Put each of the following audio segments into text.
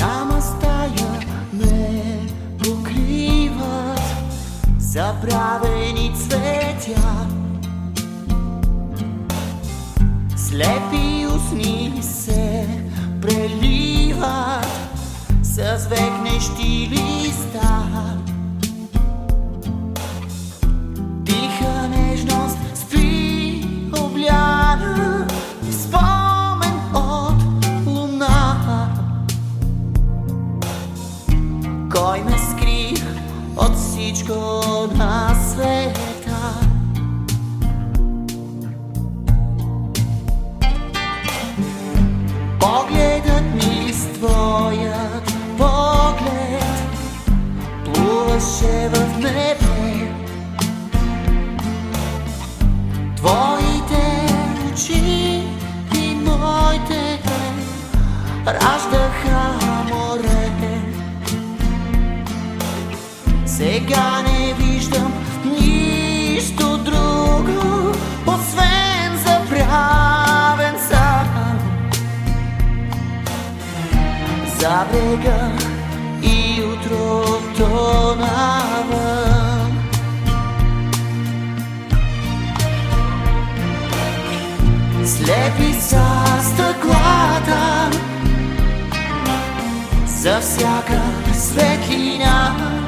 Няма стая, ме покриват забравени цветя. Слепи усни се преливат с векнещи листа. Кой ме скри от всичко на света. Погледът ми с твоят поглед Плуваше в небе Сега не виждам нищо друго Освен забравен сам. За брега и утрото навън. Слепи са стъклата За всяка светлина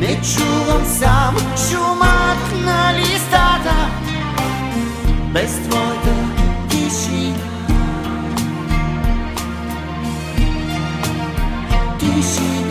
Не чувам сам шумът на листата. Без твоята тишина. Тишина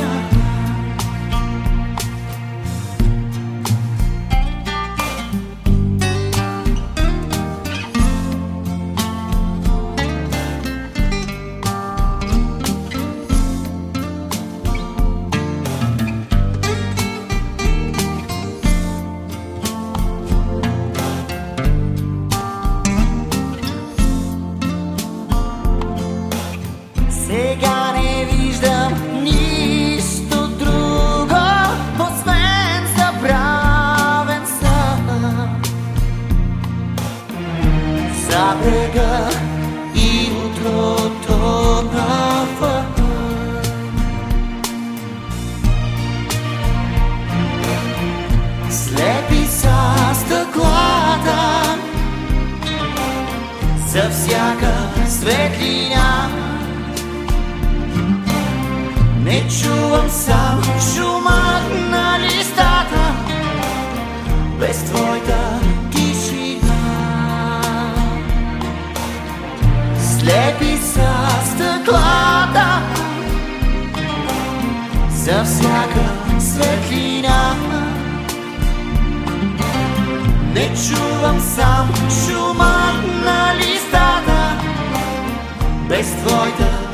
Сега не виждам нищо друго, освен забравен сън. За брега и утрото навън. Слепи са стъклата за всяка светлина. Не чувам сам шумът на листата. Без твоята тишина. Слепи са стъклата. За всяка светлина. Не чувам сам шумът на листата. Без твоята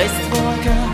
тишина без твоята